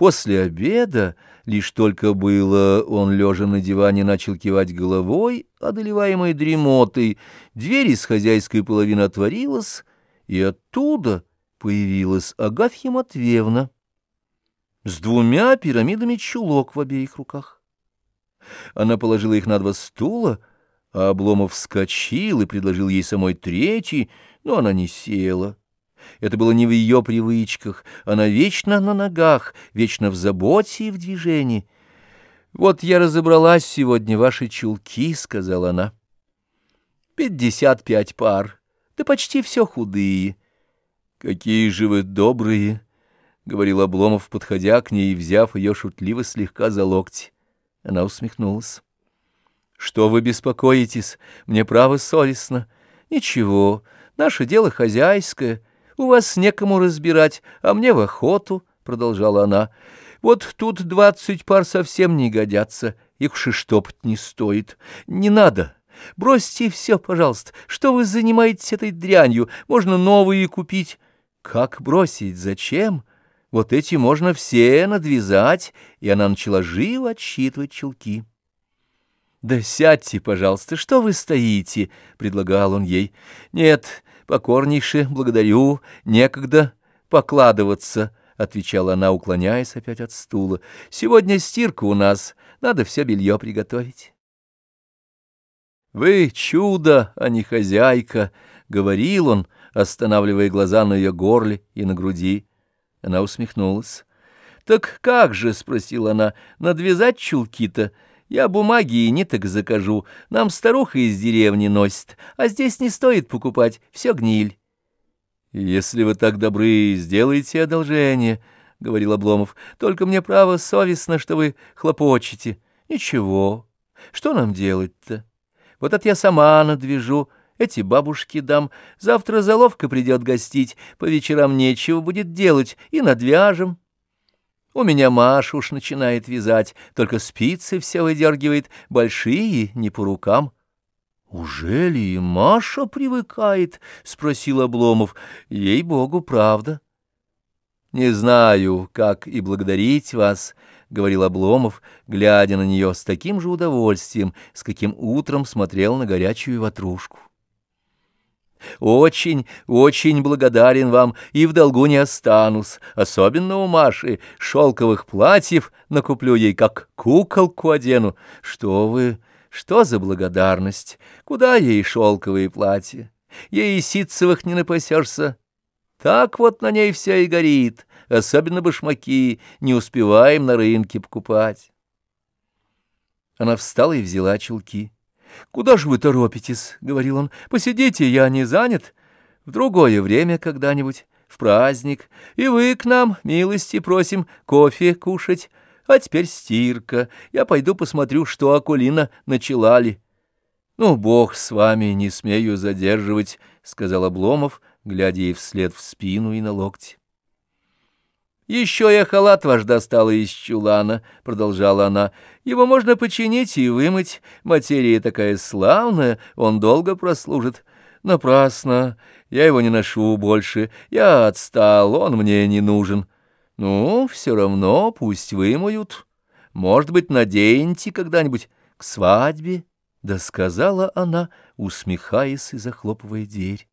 После обеда, лишь только было, он, лежа на диване, начал кивать головой, одолеваемой дремотой, дверь из хозяйской половины отворилась, и оттуда появилась Агафья Матвеевна с двумя пирамидами чулок в обеих руках. Она положила их на два стула, а Обломов вскочил и предложил ей самой третий, но она не села. Это было не в ее привычках. Она вечно на ногах, вечно в заботе и в движении. «Вот я разобралась сегодня, ваши чулки», — сказала она. «Пятьдесят пять пар, да почти все худые». «Какие же вы добрые», — говорил Обломов, подходя к ней и взяв ее шутливо слегка за локти. Она усмехнулась. «Что вы беспокоитесь? Мне право совестно». «Ничего, наше дело хозяйское». У вас некому разбирать, а мне в охоту, — продолжала она. Вот тут двадцать пар совсем не годятся, их уж и штопать не стоит. Не надо. Бросьте все, пожалуйста. Что вы занимаетесь этой дрянью? Можно новые купить. Как бросить? Зачем? Вот эти можно все надвязать. И она начала живо отсчитывать чулки. «Да сядьте, пожалуйста, что вы стоите?» — предлагал он ей. «Нет, покорнейше, благодарю, некогда покладываться», — отвечала она, уклоняясь опять от стула. «Сегодня стирка у нас, надо все белье приготовить». «Вы чудо, а не хозяйка», — говорил он, останавливая глаза на ее горле и на груди. Она усмехнулась. «Так как же?» — спросила она. «Надвязать чулки-то?» Я бумаги и ниток закажу, нам старуха из деревни носит, а здесь не стоит покупать, все гниль. — Если вы так добры, сделайте одолжение, — говорил Обломов, — только мне право совестно, что вы хлопочете. Ничего, что нам делать-то? Вот это я сама надвяжу, эти бабушки дам, завтра заловка придет гостить, по вечерам нечего будет делать, и надвяжем. У меня Маша уж начинает вязать, только спицы все выдергивает, большие, не по рукам. — Ужели и Маша привыкает? — спросил Обломов. — Ей-богу, правда. — Не знаю, как и благодарить вас, — говорил Обломов, глядя на нее с таким же удовольствием, с каким утром смотрел на горячую ватрушку. Очень, очень благодарен вам и в долгу не останусь, особенно у Маши. Шелковых платьев накуплю ей, как куколку одену. Что вы, что за благодарность? Куда ей шелковые платья? Ей и ситцевых не напасешься. Так вот на ней вся и горит, особенно башмаки, не успеваем на рынке покупать. Она встала и взяла чулки. «Куда же вы торопитесь?» — говорил он. «Посидите, я не занят. В другое время когда-нибудь, в праздник. И вы к нам, милости просим, кофе кушать. А теперь стирка. Я пойду посмотрю, что Акулина начала ли». «Ну, бог с вами, не смею задерживать», — сказал Обломов, глядя ей вслед в спину и на локти. «Еще я халат ваш достала из чулана», — продолжала она. «Его можно починить и вымыть. Материя такая славная, он долго прослужит. Напрасно. Я его не ношу больше. Я отстал, он мне не нужен. Ну, все равно пусть вымоют. Может быть, наденьте когда-нибудь к свадьбе». Да сказала она, усмехаясь и захлопывая дверь.